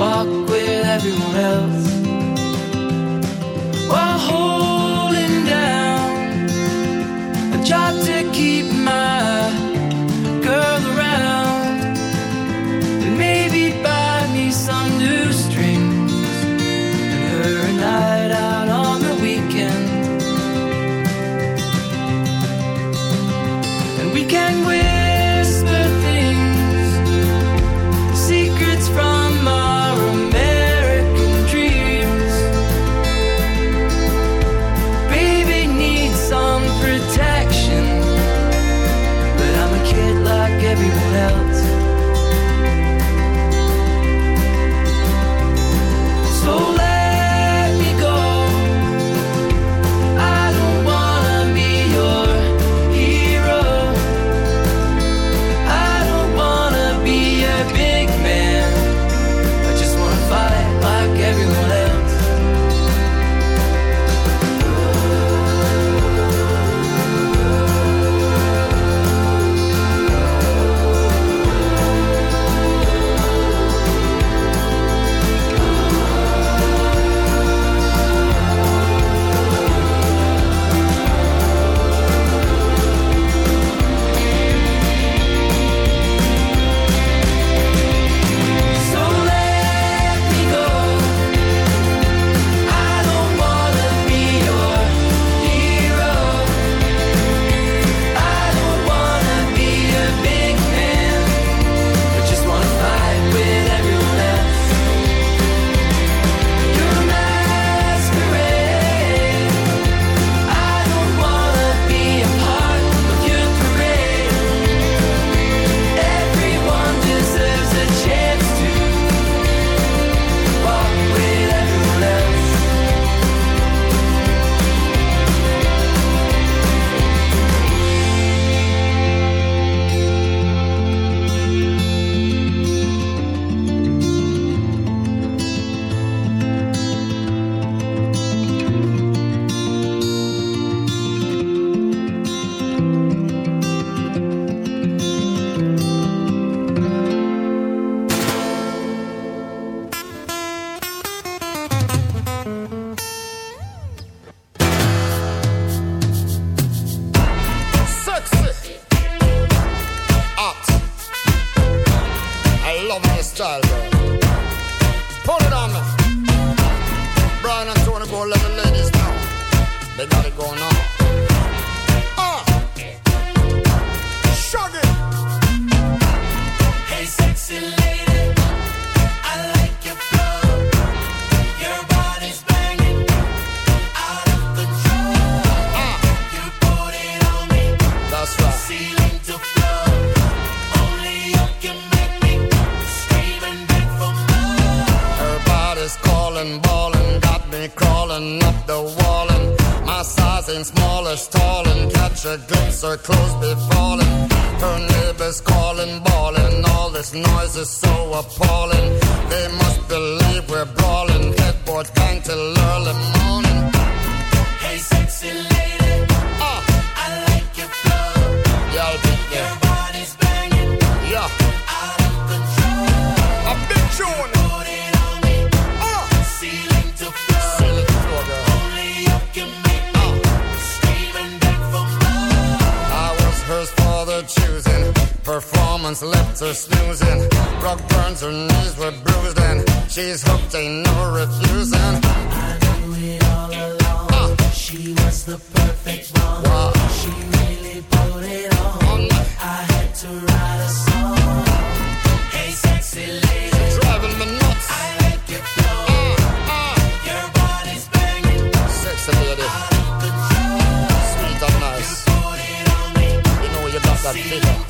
Walk with everyone else the wall and my size ain't small as tall and catch a glimpse or close be falling. Her neighbors calling, bawling, all this noise is so appalling. They must believe we're brawling, headboard bang till early morning. Hey, sexy lady, Ah, I like your flow. yeah, be Your body's banging, Yeah, out of control. a big tune. Left her snoozing. Rock burns, her knees were bruised, and she's hooked, ain't no refusing. Uh, She was the perfect one. wow. She really put it on. On I had to write a song. Hey, sexy lady, driving me nuts. I like your flow. Uh, uh, Your body's banging, sexy lady, out of control. sweet and nice. It me, You know you got that figure, to flow. that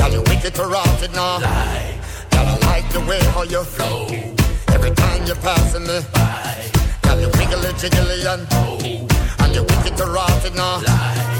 Girl, you wicked to rotted now. Lie. Girl, I like the way how you flow. Every time you're passing me by. Girl, you wiggly jiggly and oh. And you're wicked to rotted now. Lie.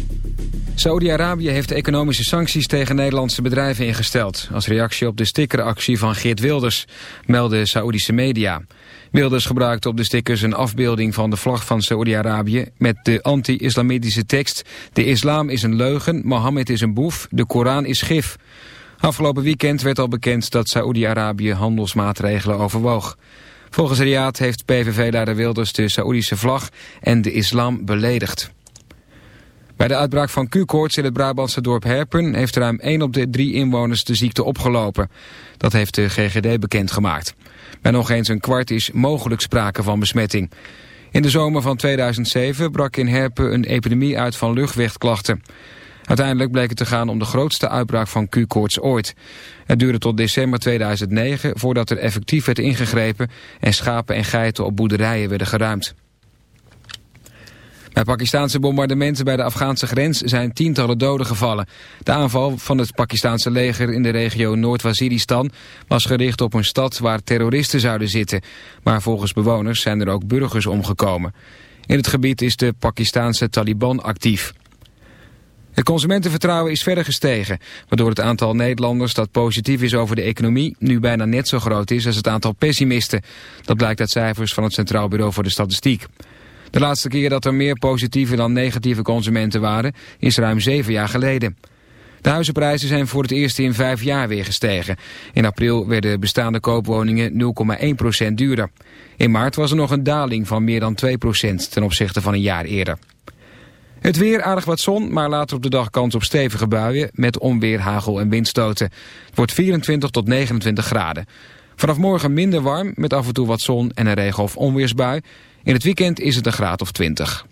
Saudi-Arabië heeft economische sancties tegen Nederlandse bedrijven ingesteld... als reactie op de stickeractie van Geert Wilders, melden Saoedische media. Wilders gebruikte op de stickers een afbeelding van de vlag van Saudi-Arabië... met de anti-islamitische tekst... De islam is een leugen, Mohammed is een boef, de Koran is gif. Afgelopen weekend werd al bekend dat Saoedi-Arabië handelsmaatregelen overwoog. Volgens Riyadh heeft PVV-leider Wilders de Saoedische vlag en de islam beledigd. Bij de uitbraak van Q-koorts in het Brabantse dorp Herpen... heeft ruim 1 op de 3 inwoners de ziekte opgelopen. Dat heeft de GGD bekendgemaakt. Bij nog eens een kwart is mogelijk sprake van besmetting. In de zomer van 2007 brak in Herpen een epidemie uit van luchtwegklachten. Uiteindelijk bleek het te gaan om de grootste uitbraak van Q-koorts ooit. Het duurde tot december 2009 voordat er effectief werd ingegrepen... en schapen en geiten op boerderijen werden geruimd. Bij Pakistanse bombardementen bij de Afghaanse grens zijn tientallen doden gevallen. De aanval van het Pakistanse leger in de regio Noord-Waziristan was gericht op een stad waar terroristen zouden zitten. Maar volgens bewoners zijn er ook burgers omgekomen. In het gebied is de Pakistanse Taliban actief. Het consumentenvertrouwen is verder gestegen, waardoor het aantal Nederlanders dat positief is over de economie nu bijna net zo groot is als het aantal pessimisten. Dat blijkt uit cijfers van het Centraal Bureau voor de Statistiek. De laatste keer dat er meer positieve dan negatieve consumenten waren is ruim zeven jaar geleden. De huizenprijzen zijn voor het eerst in vijf jaar weer gestegen. In april werden bestaande koopwoningen 0,1% duurder. In maart was er nog een daling van meer dan 2% ten opzichte van een jaar eerder. Het weer, aardig wat zon, maar later op de dag kans op stevige buien... met onweer, hagel en windstoten. Het wordt 24 tot 29 graden. Vanaf morgen minder warm, met af en toe wat zon en een regen- of onweersbui. In het weekend is het een graad of 20.